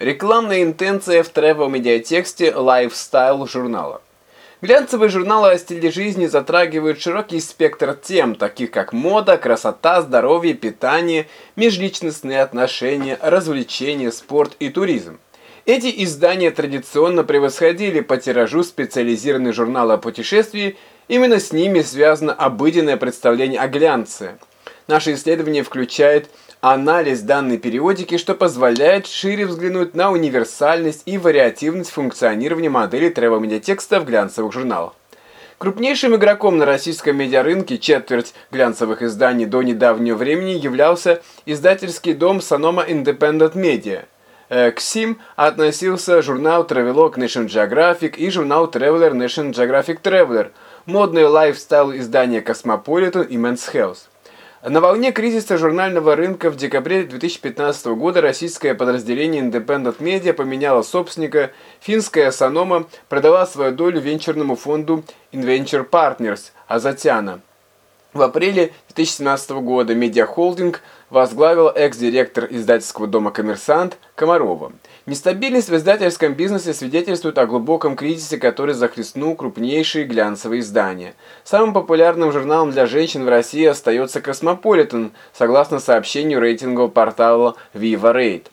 Рекламная интенция в travel-медиатексте Lifestyle журнала. Глянцевые журналы о стиле жизни затрагивают широкий спектр тем, таких как мода, красота, здоровье, питание, межличностные отношения, развлечения, спорт и туризм. Эти издания традиционно превосходили по тиражу специализированные журналы о путешествии, именно с ними связано обыденное представление о глянце. Наше исследование включает анализ данной периодики, что позволяет шире взглянуть на универсальность и вариативность функционирования модели travel-медиатекста в глянцевых журналах. Крупнейшим игроком на российском медиарынке в части глянцевых изданий до недавнего времени являлся издательский дом Sanoma Independent Media. Э, к СИМ относился журнал Travelog National Geographic и журнал Traveler National Geographic Traveler, модные lifestyle издания Cosmopolitan и Men's Health. На волне кризиса журнального рынка в декабре 2015 года российское подразделение Independent Media поменяло собственника, финская Санома продала свою долю венчурному фонду Inventure Partners Азатяна. В апреле 2017 года медиахолдинг возглавил экс-директор издательского дома «Коммерсант» Комарова. Нестабильность в издательском бизнесе свидетельствует о глубоком кризисе, который захлестнул крупнейшие глянцевые издания. Самым популярным журналом для женщин в России остается «Cosmopolitan», согласно сообщению рейтингового портала Viva Rate.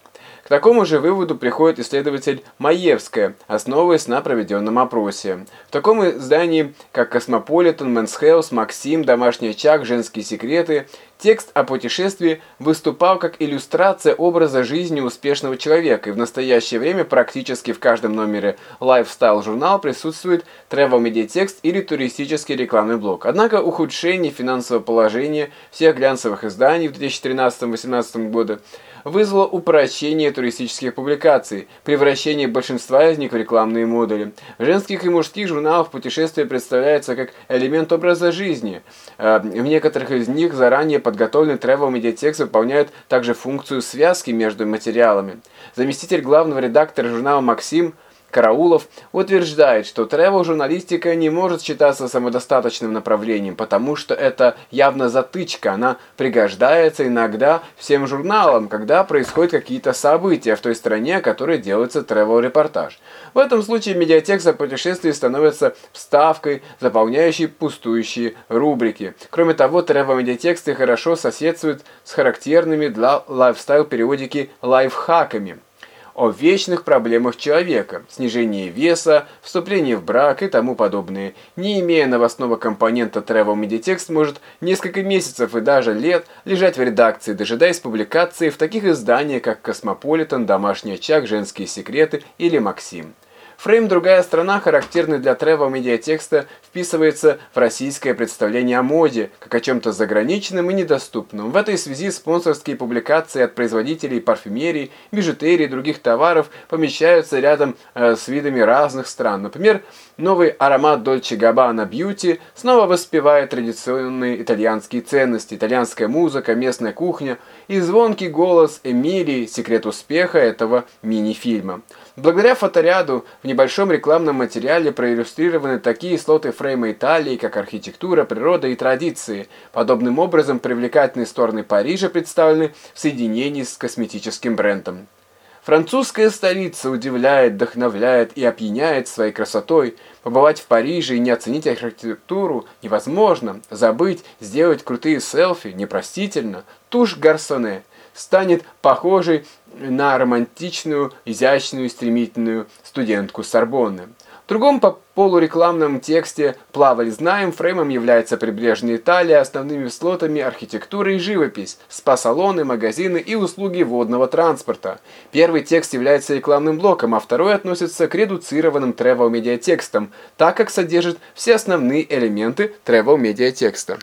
К такому же выводу приходит исследователь Маевская, основываясь на проведенном опросе. В таком издании, как «Cosmopolitan», «Men's Health», «Maxim», «Домашний очаг», «Женские секреты», текст о путешествии выступал как иллюстрация образа жизни успешного человека, и в настоящее время практически в каждом номере lifestyle журнал присутствует travel медиатекст или туристический рекламный блок. Однако ухудшение финансового положения всех глянцевых изданий в 2013-2018 году вызвало упрощение туристических публикаций, превращение большинства из них в рекламные модули. В женских и мужских журналах путешествие представляется как элемент образа жизни. Э, в некоторых из них заранее подготовленный travel медиатекст выполняет также функцию связки между материалами. Заместитель главного редактора журнала «Максим» Караулов утверждает, что тревел-журналистика не может считаться самодостаточным направлением, потому что это явно затычка, она пригождается иногда всем журналам, когда происходят какие-то события в той стране, о которой делается тревел-репортаж. В этом случае медиатекст о путешествии становится вставкой, заполняющей пустующие рубрики. Кроме того, travel-медиатексты хорошо соседствуют с характерными для lifestyle-периодики лайфхаками о вечных проблемах человека, снижении веса, вступлении в брак и тому подобное. Не имея новостного компонента travel-медиатекст может несколько месяцев и даже лет лежать в редакции, дожидаясь публикации в таких изданиях, как «Cosmopolitan», «Домашний очаг», «Женские секреты» или «Maxim». Фрейм «Другая страна», характерный для travel медиатекста, вписывается в российское представление о моде, как о чем-то заграничном и недоступном. В этой связи спонсорские публикации от производителей парфюмерии, бижутерии и других товаров помещаются рядом э, с видами разных стран. Например, новый аромат Dolce Gabbana Beauty снова воспевает традиционные итальянские ценности, итальянская музыка, местная кухня и звонкий голос Эмилии, секрет успеха этого мини-фильма. Благодаря фоторяду в небольшом рекламном материале проиллюстрированы такие слоты фрейма Италии, как архитектура, природа и традиции. Подобным образом привлекательные стороны Парижа представлены в соединении с косметическим брендом. Французская столица удивляет, вдохновляет и опьяняет своей красотой. Побывать в Париже и не оценить архитектуру невозможно. Забыть, сделать крутые селфи непростительно. Тушь Гарсоне станет похожей на романтичную, изящную стремительную студентку Сорбонны. В другом по полурекламном тексте «Плавали знаем» фреймом является прибрежная Италия, основными слотами архитектура и живопись, спа-салоны, магазины и услуги водного транспорта. Первый текст является рекламным блоком, а второй относится к редуцированным travel-медиатекстам, так как содержит все основные элементы travel-медиатекста.